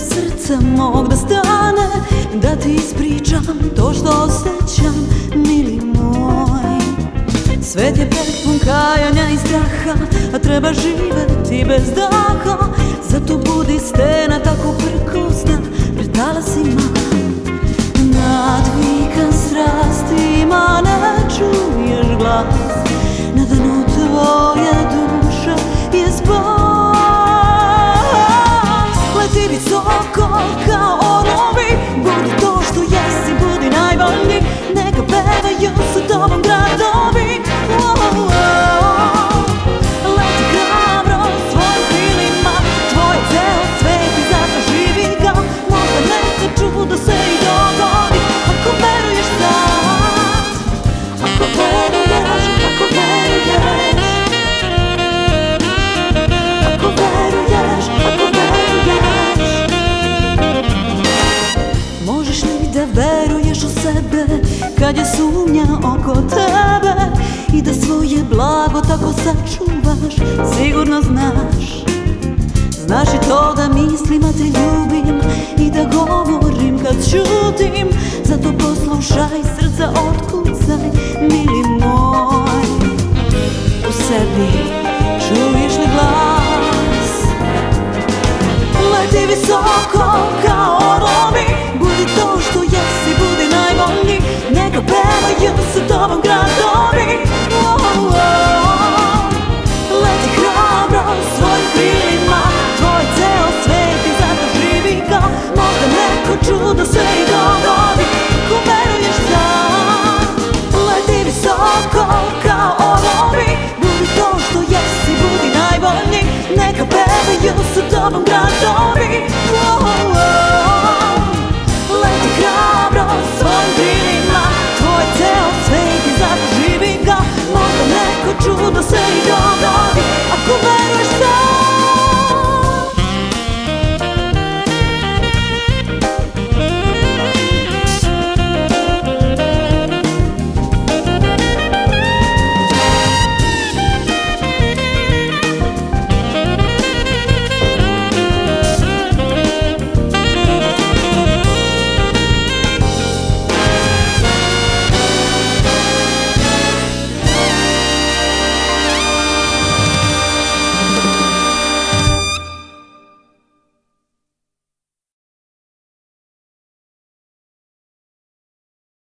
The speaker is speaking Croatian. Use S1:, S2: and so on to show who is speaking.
S1: srca mog da stane Da ti ispričam to što osjećam, mili moj. Svet je prepun kajanja i straha A treba živeti bez daha. Zato budi stena tako prkosna Pred talasima 心 Kad je sumnja oko tebe I da svoje blago tako sačuvaš Sigurno znaš. Znaš i to da mislim, a te ljubim I da govorim kad čutim Zato poslušaj srca otkucaj Mili moj U sebi